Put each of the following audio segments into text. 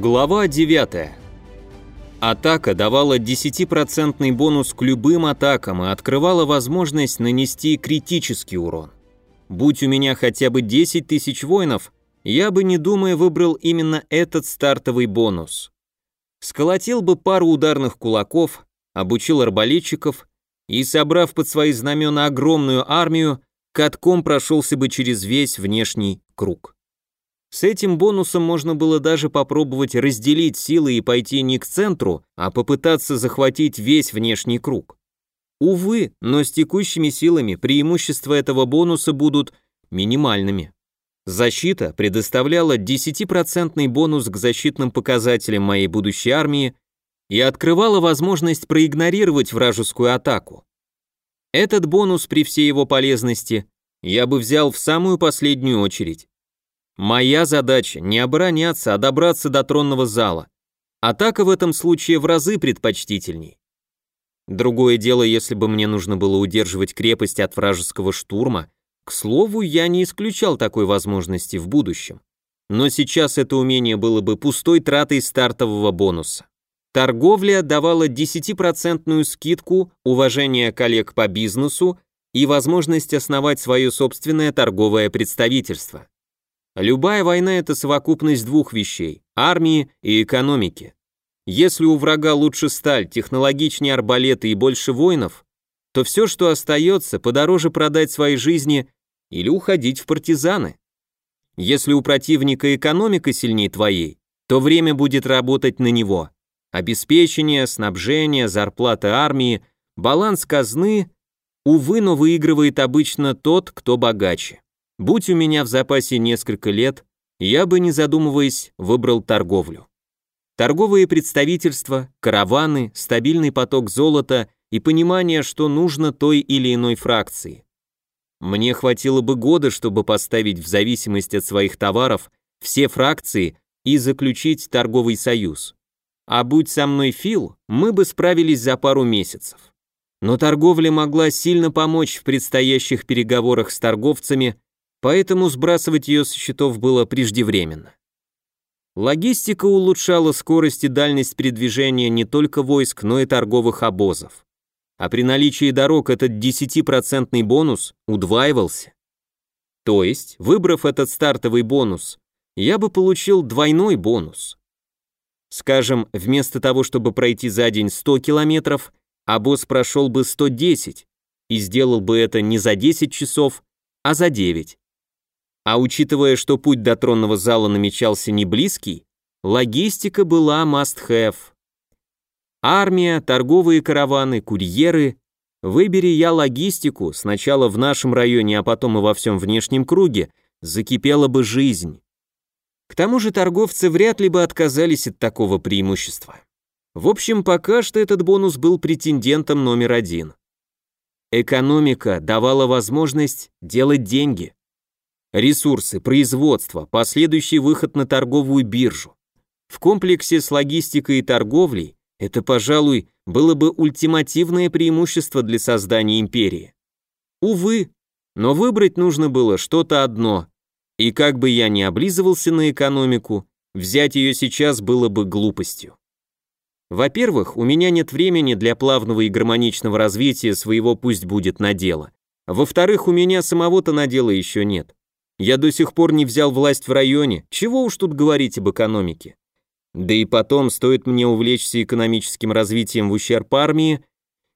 Глава 9. Атака давала 10% бонус к любым атакам и открывала возможность нанести критический урон. Будь у меня хотя бы 10 тысяч воинов, я бы не думая выбрал именно этот стартовый бонус. Сколотил бы пару ударных кулаков, обучил арбалетчиков и, собрав под свои знамена огромную армию, катком прошелся бы через весь внешний круг. С этим бонусом можно было даже попробовать разделить силы и пойти не к центру, а попытаться захватить весь внешний круг. Увы, но с текущими силами преимущества этого бонуса будут минимальными. Защита предоставляла 10% бонус к защитным показателям моей будущей армии и открывала возможность проигнорировать вражескую атаку. Этот бонус при всей его полезности я бы взял в самую последнюю очередь. Моя задача не обороняться, а добраться до тронного зала. Атака в этом случае в разы предпочтительней. Другое дело, если бы мне нужно было удерживать крепость от вражеского штурма. К слову, я не исключал такой возможности в будущем. Но сейчас это умение было бы пустой тратой стартового бонуса. Торговля давала 10% скидку, уважение коллег по бизнесу и возможность основать свое собственное торговое представительство. Любая война – это совокупность двух вещей – армии и экономики. Если у врага лучше сталь, технологичнее арбалеты и больше воинов, то все, что остается, подороже продать свои жизни или уходить в партизаны. Если у противника экономика сильнее твоей, то время будет работать на него. Обеспечение, снабжение, зарплата армии, баланс казны, увы, но выигрывает обычно тот, кто богаче. Будь у меня в запасе несколько лет, я бы, не задумываясь, выбрал торговлю. Торговые представительства, караваны, стабильный поток золота и понимание, что нужно той или иной фракции. Мне хватило бы года, чтобы поставить в зависимость от своих товаров все фракции и заключить торговый союз. А будь со мной Фил, мы бы справились за пару месяцев. Но торговля могла сильно помочь в предстоящих переговорах с торговцами поэтому сбрасывать ее со счетов было преждевременно. Логистика улучшала скорость и дальность передвижения не только войск, но и торговых обозов. А при наличии дорог этот 10% бонус удваивался. То есть, выбрав этот стартовый бонус, я бы получил двойной бонус. Скажем, вместо того, чтобы пройти за день 100 километров, обоз прошел бы 110 и сделал бы это не за 10 часов, а за 9. А учитывая, что путь до тронного зала намечался не близкий, логистика была must-have. Армия, торговые караваны, курьеры. Выбери я логистику, сначала в нашем районе, а потом и во всем внешнем круге, закипела бы жизнь. К тому же торговцы вряд ли бы отказались от такого преимущества. В общем, пока что этот бонус был претендентом номер один. Экономика давала возможность делать деньги. Ресурсы, производство, последующий выход на торговую биржу. В комплексе с логистикой и торговлей это, пожалуй, было бы ультимативное преимущество для создания империи. Увы, но выбрать нужно было что-то одно, и как бы я ни облизывался на экономику, взять ее сейчас было бы глупостью. Во-первых, у меня нет времени для плавного и гармоничного развития своего пусть будет надела. Во-вторых, у меня самого-то надела еще нет. Я до сих пор не взял власть в районе, чего уж тут говорить об экономике. Да и потом, стоит мне увлечься экономическим развитием в ущерб армии,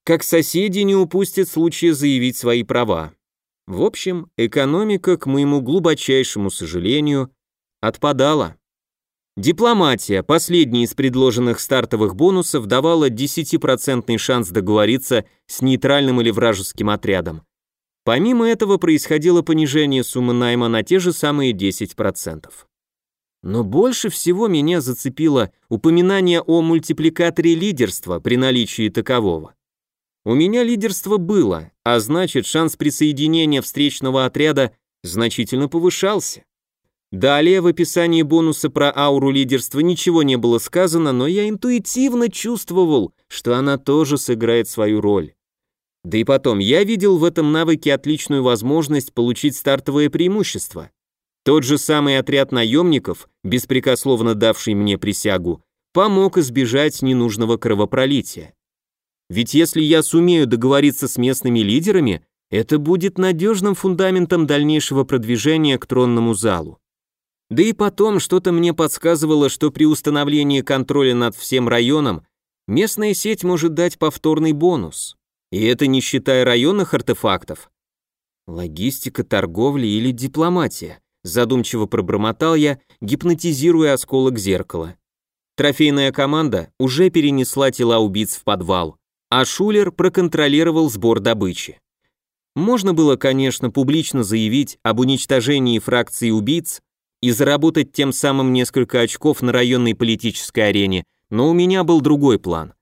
как соседи не упустят случая заявить свои права. В общем, экономика, к моему глубочайшему сожалению, отпадала. Дипломатия, последний из предложенных стартовых бонусов, давала 10% шанс договориться с нейтральным или вражеским отрядом. Помимо этого происходило понижение суммы найма на те же самые 10%. Но больше всего меня зацепило упоминание о мультипликаторе лидерства при наличии такового. У меня лидерство было, а значит шанс присоединения встречного отряда значительно повышался. Далее в описании бонуса про ауру лидерства ничего не было сказано, но я интуитивно чувствовал, что она тоже сыграет свою роль. Да и потом, я видел в этом навыке отличную возможность получить стартовое преимущество. Тот же самый отряд наемников беспрекословно давший мне присягу, помог избежать ненужного кровопролития. Ведь если я сумею договориться с местными лидерами, это будет надежным фундаментом дальнейшего продвижения к тронному залу. Да и потом что-то мне подсказывало, что при установлении контроля над всем районом местная сеть может дать повторный бонус. И это не считая районных артефактов. Логистика, торговля или дипломатия, задумчиво пробормотал я, гипнотизируя осколок зеркала. Трофейная команда уже перенесла тела убийц в подвал, а Шулер проконтролировал сбор добычи. Можно было, конечно, публично заявить об уничтожении фракции убийц и заработать тем самым несколько очков на районной политической арене, но у меня был другой план.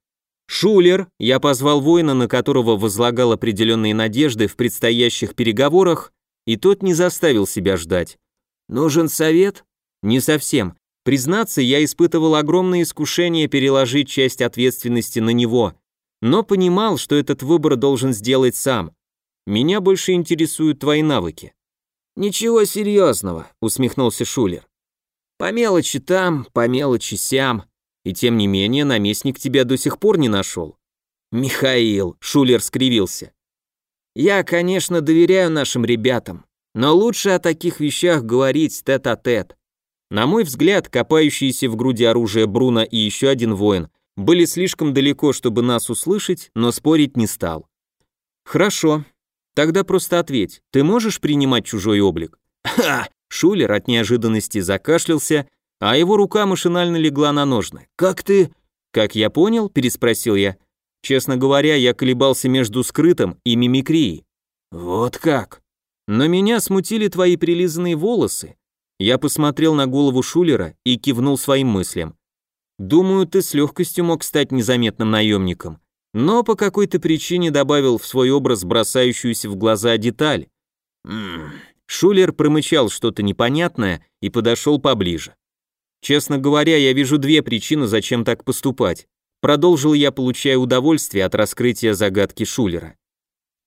Шулер, я позвал воина, на которого возлагал определенные надежды в предстоящих переговорах, и тот не заставил себя ждать. Нужен совет? Не совсем. Признаться, я испытывал огромное искушение переложить часть ответственности на него, но понимал, что этот выбор должен сделать сам. Меня больше интересуют твои навыки. «Ничего серьезного», — усмехнулся Шулер. «По мелочи там, по мелочи сям, и тем не менее наместник тебя до сих пор не нашел». «Михаил», — Шулер скривился. «Я, конечно, доверяю нашим ребятам, но лучше о таких вещах говорить тет-а-тет. -тет. На мой взгляд, копающиеся в груди оружия Бруно и еще один воин были слишком далеко, чтобы нас услышать, но спорить не стал. «Хорошо, Тогда просто ответь, ты можешь принимать чужой облик? Ха! Шулер от неожиданности закашлялся, а его рука машинально легла на ножны. Как ты? Как я понял, переспросил я. Честно говоря, я колебался между скрытым и мимикрией. Вот как? Но меня смутили твои прилизанные волосы. Я посмотрел на голову Шулера и кивнул своим мыслям. Думаю, ты с легкостью мог стать незаметным наемником но по какой-то причине добавил в свой образ бросающуюся в глаза деталь. М Шулер промычал что-то непонятное и подошел поближе. Честно говоря, я вижу две причины, зачем так поступать. Продолжил я, получая удовольствие от раскрытия загадки Шулера.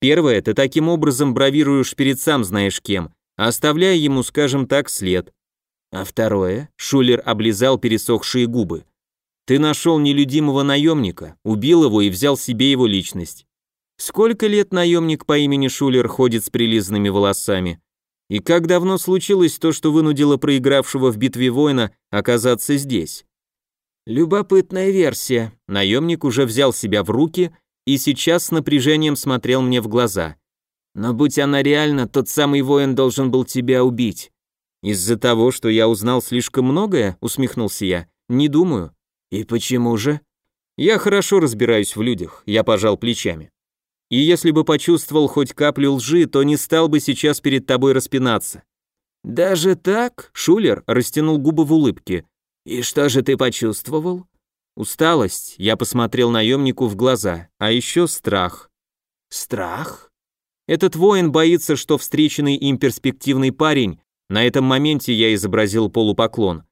Первое, ты таким образом бравируешь перед сам знаешь кем, оставляя ему, скажем так, след. А второе, Шулер облизал пересохшие губы. Ты нашел нелюдимого наемника, убил его и взял себе его личность. Сколько лет наемник по имени Шулер ходит с прилизанными волосами? И как давно случилось то, что вынудило проигравшего в битве воина оказаться здесь? Любопытная версия. Наемник уже взял себя в руки и сейчас с напряжением смотрел мне в глаза. Но будь она реальна, тот самый воин должен был тебя убить. Из-за того, что я узнал слишком многое, усмехнулся я. Не думаю. «И почему же?» «Я хорошо разбираюсь в людях», я пожал плечами. «И если бы почувствовал хоть каплю лжи, то не стал бы сейчас перед тобой распинаться». «Даже так?» — Шулер растянул губы в улыбке. «И что же ты почувствовал?» «Усталость», — я посмотрел наемнику в глаза, а еще страх. «Страх?» Этот воин боится, что встреченный им перспективный парень, на этом моменте я изобразил полупоклон,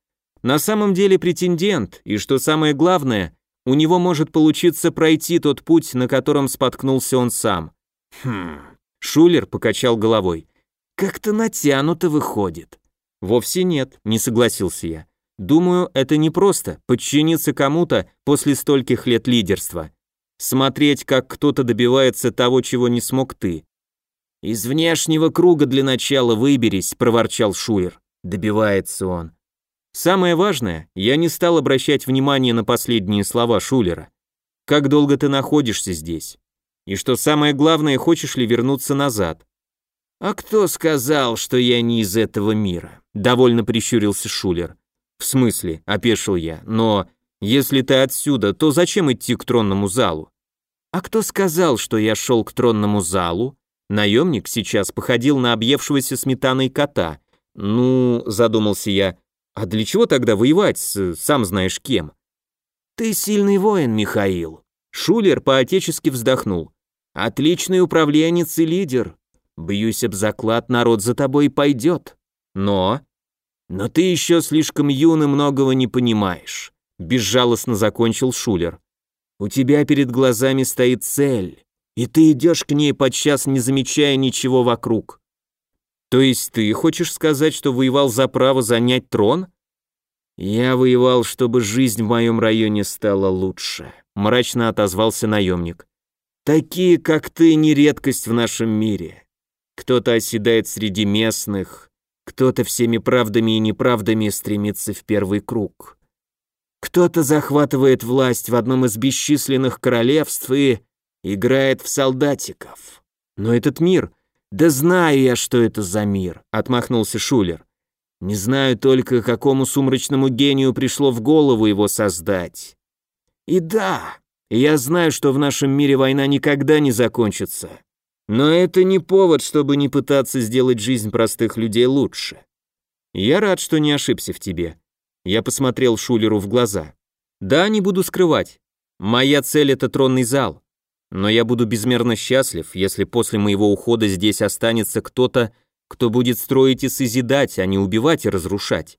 на самом деле претендент, и что самое главное, у него может получиться пройти тот путь, на котором споткнулся он сам. Хм. Шулер покачал головой. Как-то натянуто выходит. Вовсе нет, не согласился я. Думаю, это не просто подчиниться кому-то после стольких лет лидерства. Смотреть, как кто-то добивается того, чего не смог ты. Из внешнего круга для начала выберись, проворчал Шулер. Добивается он. Самое важное, я не стал обращать внимание на последние слова Шулера. Как долго ты находишься здесь? И что самое главное, хочешь ли вернуться назад? А кто сказал, что я не из этого мира? Довольно прищурился Шулер. В смысле, опешил я, но если ты отсюда, то зачем идти к тронному залу? А кто сказал, что я шел к тронному залу? Наемник сейчас походил на объевшегося сметаной кота. Ну, задумался я, а для чего тогда воевать с сам знаешь кем? Ты сильный воин, Михаил. Шулер поотечески вздохнул. Отличный управленец и лидер. Бьюсь об заклад, народ за тобой пойдет. Но... Но ты еще слишком юн и многого не понимаешь. Безжалостно закончил Шулер. У тебя перед глазами стоит цель, и ты идешь к ней подчас, не замечая ничего вокруг. То есть ты хочешь сказать, что воевал за право занять трон? Я воевал, чтобы жизнь в моем районе стала лучше, мрачно отозвался наемник. Такие, как ты, не редкость в нашем мире. Кто-то оседает среди местных, кто-то всеми правдами и неправдами стремится в первый круг. Кто-то захватывает власть в одном из бесчисленных королевств и играет в солдатиков. Но этот мир... Да знаю я, что это за мир, отмахнулся Шулер. Не знаю только, какому сумрачному гению пришло в голову его создать. И да, я знаю, что в нашем мире война никогда не закончится. Но это не повод, чтобы не пытаться сделать жизнь простых людей лучше. Я рад, что не ошибся в тебе. Я посмотрел Шулеру в глаза. Да, не буду скрывать. Моя цель это тронный зал. Но я буду безмерно счастлив, если после моего ухода здесь останется кто-то, кто будет строить и созидать, а не убивать и разрушать.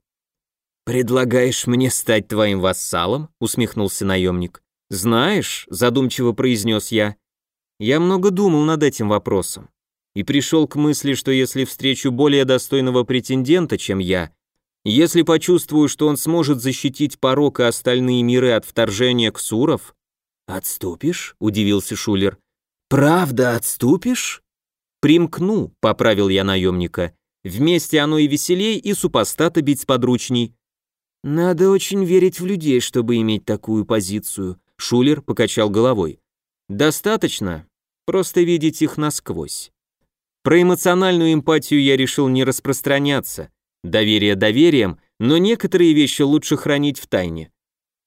«Предлагаешь мне стать твоим вассалом?» — усмехнулся наемник. «Знаешь», — задумчиво произнес я, — «я много думал над этим вопросом и пришел к мысли, что если встречу более достойного претендента, чем я, если почувствую, что он сможет защитить порог и остальные миры от вторжения ксуров...» «Отступишь?» — удивился Шулер. «Правда отступишь?» «Примкну», — поправил я наемника. «Вместе оно и веселей, и супостата бить сподручней». «Надо очень верить в людей, чтобы иметь такую позицию», — Шулер покачал головой. «Достаточно, просто видеть их насквозь». Про эмоциональную эмпатию я решил не распространяться. Доверие доверием, но некоторые вещи лучше хранить в тайне.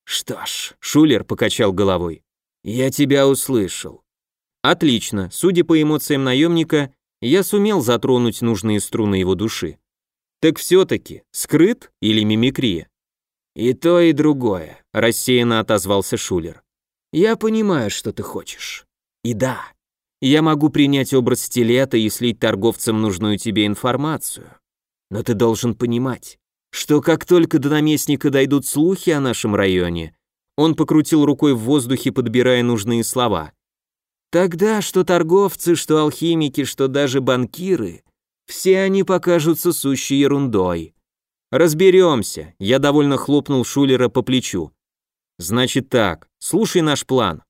«Что ж», — Шулер покачал головой, — «я тебя услышал. Отлично, судя по эмоциям наемника, я сумел затронуть нужные струны его души. Так все-таки, скрыт или мимикрия? И то, и другое, рассеянно отозвался Шулер. Я понимаю, что ты хочешь. И да, я могу принять образ стилета и слить торговцам нужную тебе информацию. Но ты должен понимать, что как только до наместника дойдут слухи о нашем районе, он покрутил рукой в воздухе, подбирая нужные слова. Тогда что торговцы, что алхимики, что даже банкиры, все они покажутся сущей ерундой. Разберемся, я довольно хлопнул Шулера по плечу. Значит так, слушай наш план.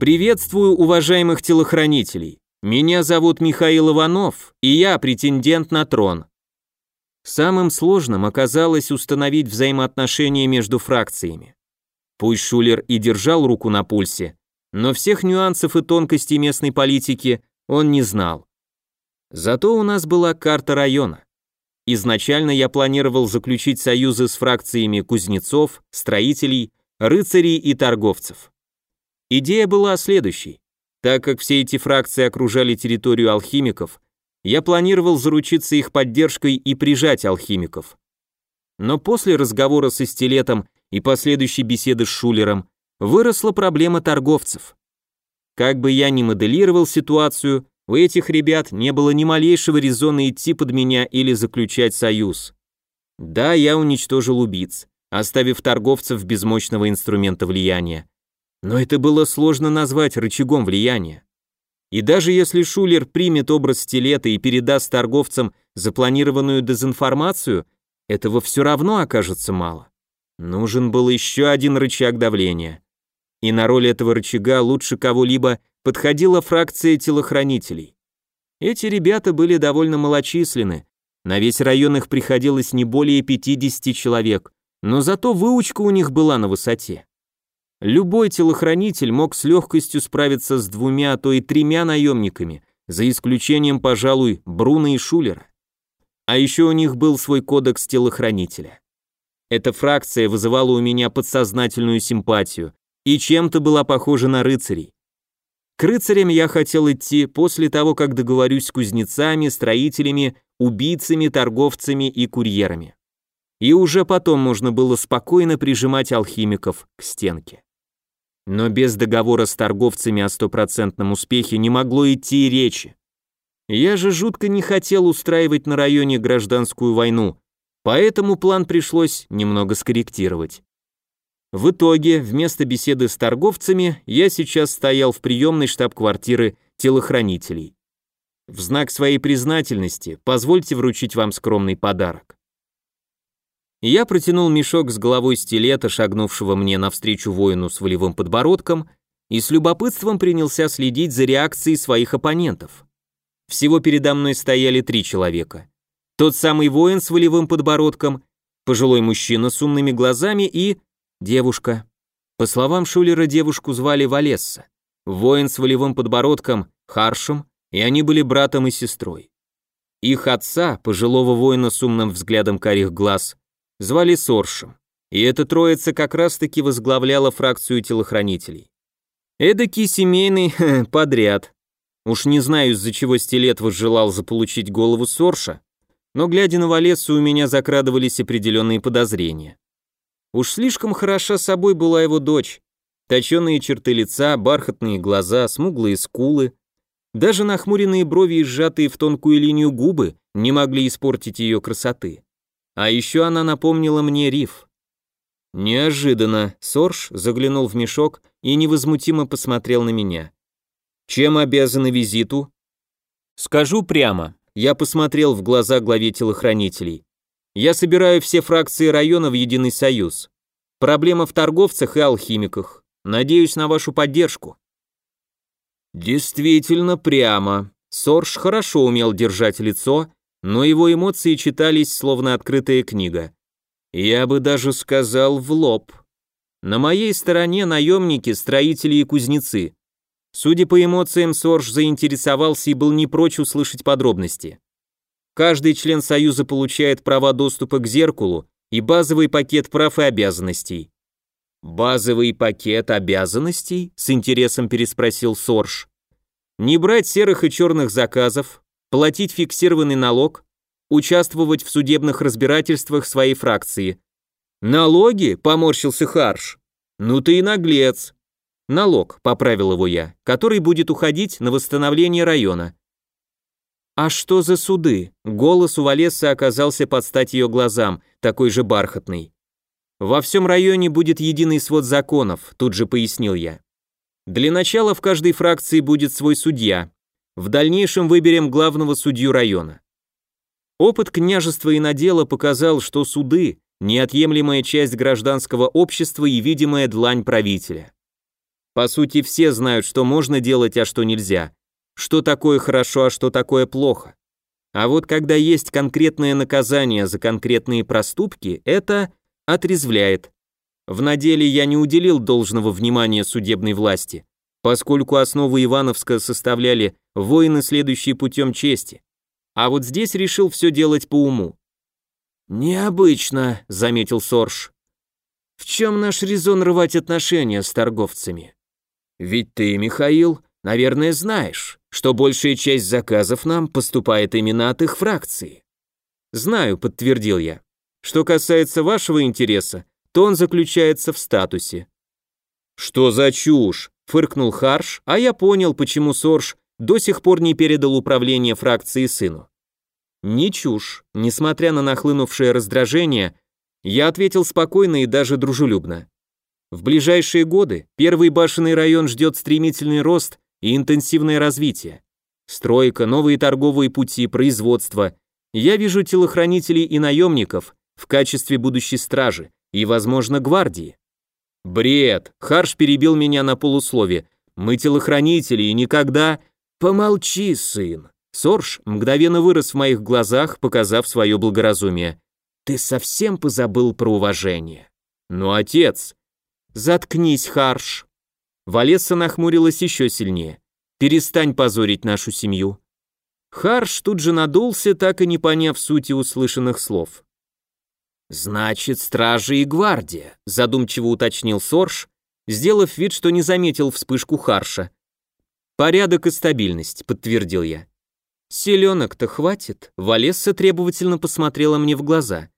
Приветствую уважаемых телохранителей. Меня зовут Михаил Иванов, и я претендент на трон. Самым сложным оказалось установить взаимоотношения между фракциями. Пусть Шулер и держал руку на пульсе, но всех нюансов и тонкостей местной политики он не знал. Зато у нас была карта района. Изначально я планировал заключить союзы с фракциями кузнецов, строителей, рыцарей и торговцев. Идея была следующей. Так как все эти фракции окружали территорию алхимиков, я планировал заручиться их поддержкой и прижать алхимиков. Но после разговора со стилетом и последующей беседы с Шулером выросла проблема торговцев. Как бы я ни моделировал ситуацию, у этих ребят не было ни малейшего резона идти под меня или заключать союз. Да, я уничтожил убийц, оставив торговцев без мощного инструмента влияния. Но это было сложно назвать рычагом влияния. И даже если Шулер примет образ стилета и передаст торговцам запланированную дезинформацию, этого все равно окажется мало. Нужен был еще один рычаг давления. И на роль этого рычага лучше кого-либо подходила фракция телохранителей. Эти ребята были довольно малочисленны, на весь район их приходилось не более 50 человек, но зато выучка у них была на высоте. Любой телохранитель мог с легкостью справиться с двумя, а то и тремя наемниками, за исключением, пожалуй, Бруна и Шулера. А еще у них был свой кодекс телохранителя. Эта фракция вызывала у меня подсознательную симпатию и чем-то была похожа на рыцарей. К рыцарям я хотел идти после того, как договорюсь с кузнецами, строителями, убийцами, торговцами и курьерами. И уже потом можно было спокойно прижимать алхимиков к стенке. Но без договора с торговцами о стопроцентном успехе не могло идти и речи. Я же жутко не хотел устраивать на районе гражданскую войну, Поэтому план пришлось немного скорректировать. В итоге, вместо беседы с торговцами, я сейчас стоял в приемной штаб-квартиры телохранителей. в знак своей признательности позвольте вручить вам скромный подарок. Я протянул мешок с головой стилета, шагнувшего мне навстречу воину с волевым подбородком, и с любопытством принялся следить за реакцией своих оппонентов. Всего передо мной стояли три человека. Тот самый воин с волевым подбородком, пожилой мужчина с умными глазами и девушка. По словам Шулера, девушку звали Валесса. Воин с волевым подбородком – Харшем, и они были братом и сестрой. Их отца, пожилого воина с умным взглядом карих глаз, звали Соршем, и эта троица как раз-таки возглавляла фракцию телохранителей. Эдакий семейный подряд. Уж не знаю, из-за чего Стилет возжелал заполучить голову Сорша, но глядя на Валессу у меня закрадывались определенные подозрения. Уж слишком хороша собой была его дочь. Точеные черты лица, бархатные глаза, смуглые скулы, даже нахмуренные брови и сжатые в тонкую линию губы не могли испортить ее красоты. А еще она напомнила мне риф. Неожиданно Сорж заглянул в мешок и невозмутимо посмотрел на меня. «Чем обязаны визиту?» «Скажу прямо», я посмотрел в глаза главе телохранителей. «Я собираю все фракции района в единый союз. Проблема в торговцах и алхимиках. Надеюсь на вашу поддержку». Действительно прямо. Сорж хорошо умел держать лицо, но его эмоции читались словно открытая книга. Я бы даже сказал в лоб. На моей стороне наемники, строители и кузнецы. Судя по эмоциям, Сорж заинтересовался и был не прочь услышать подробности. Каждый член Союза получает права доступа к зеркалу и базовый пакет прав и обязанностей. «Базовый пакет обязанностей?» — с интересом переспросил Сорж. «Не брать серых и черных заказов, платить фиксированный налог, участвовать в судебных разбирательствах своей фракции». «Налоги?» — поморщился Харш. «Ну ты и наглец. Налог, поправил его я, который будет уходить на восстановление района. А что за суды? Голос у Валессы оказался под стать ее глазам, такой же бархатный. Во всем районе будет единый свод законов, тут же пояснил я. Для начала в каждой фракции будет свой судья. В дальнейшем выберем главного судью района. Опыт княжества и надела показал, что суды – неотъемлемая часть гражданского общества и видимая длань правителя. По сути, все знают, что можно делать, а что нельзя. Что такое хорошо, а что такое плохо. А вот когда есть конкретное наказание за конкретные проступки, это отрезвляет. В наделе я не уделил должного внимания судебной власти, поскольку основу Ивановска составляли воины, следующие путем чести. А вот здесь решил все делать по уму. «Необычно», — заметил Сорж. «В чем наш резон рвать отношения с торговцами? Ведь ты, Михаил, наверное, знаешь, что большая часть заказов нам поступает именно от их фракции». «Знаю», — подтвердил я. Что касается вашего интереса, то он заключается в статусе. Что за чушь? Фыркнул Харш, а я понял, почему Сорж до сих пор не передал управление фракции сыну. Не чушь, несмотря на нахлынувшее раздражение, я ответил спокойно и даже дружелюбно. В ближайшие годы первый башенный район ждет стремительный рост и интенсивное развитие. Стройка, новые торговые пути, производство. Я вижу телохранителей и наемников, в качестве будущей стражи и, возможно, гвардии. Бред, Харш перебил меня на полуслове. Мы телохранители и никогда... Помолчи, сын. Сорж мгновенно вырос в моих глазах, показав свое благоразумие. Ты совсем позабыл про уважение. Ну, отец... Заткнись, Харш. Валесса нахмурилась еще сильнее. Перестань позорить нашу семью. Харш тут же надулся, так и не поняв сути услышанных слов. «Значит, стражи и гвардия», — задумчиво уточнил Сорж, сделав вид, что не заметил вспышку Харша. «Порядок и стабильность», — подтвердил я. «Селенок-то хватит», — Валесса требовательно посмотрела мне в глаза.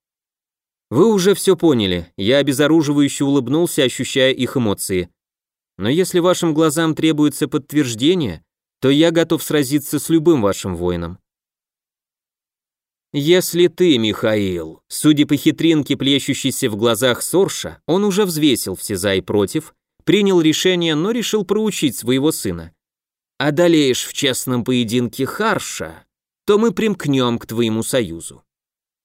«Вы уже все поняли», — я обезоруживающе улыбнулся, ощущая их эмоции. «Но если вашим глазам требуется подтверждение, то я готов сразиться с любым вашим воином. Если ты, Михаил, судя по хитринке, плещущейся в глазах Сорша, он уже взвесил все за и против, принял решение, но решил проучить своего сына. одолеешь в честном поединке Харша, то мы примкнем к твоему союзу».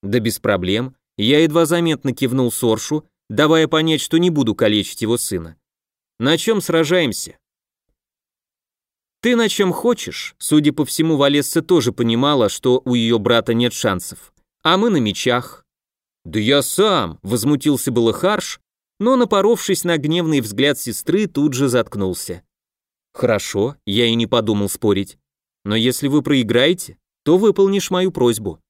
«Да без проблем», я едва заметно кивнул Соршу, давая понять, что не буду калечить его сына. «На чем сражаемся?» «Ты на чем хочешь?» Судя по всему, Валесса тоже понимала, что у ее брата нет шансов. «А мы на мечах». «Да я сам!» — возмутился было Харш, но, напоровшись на гневный взгляд сестры, тут же заткнулся. «Хорошо, я и не подумал спорить. Но если вы проиграете, то выполнишь мою просьбу».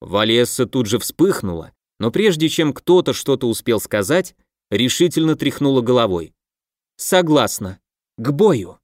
Валесса тут же вспыхнула, но прежде чем кто-то что-то успел сказать, решительно тряхнула головой. «Согласна. К бою!»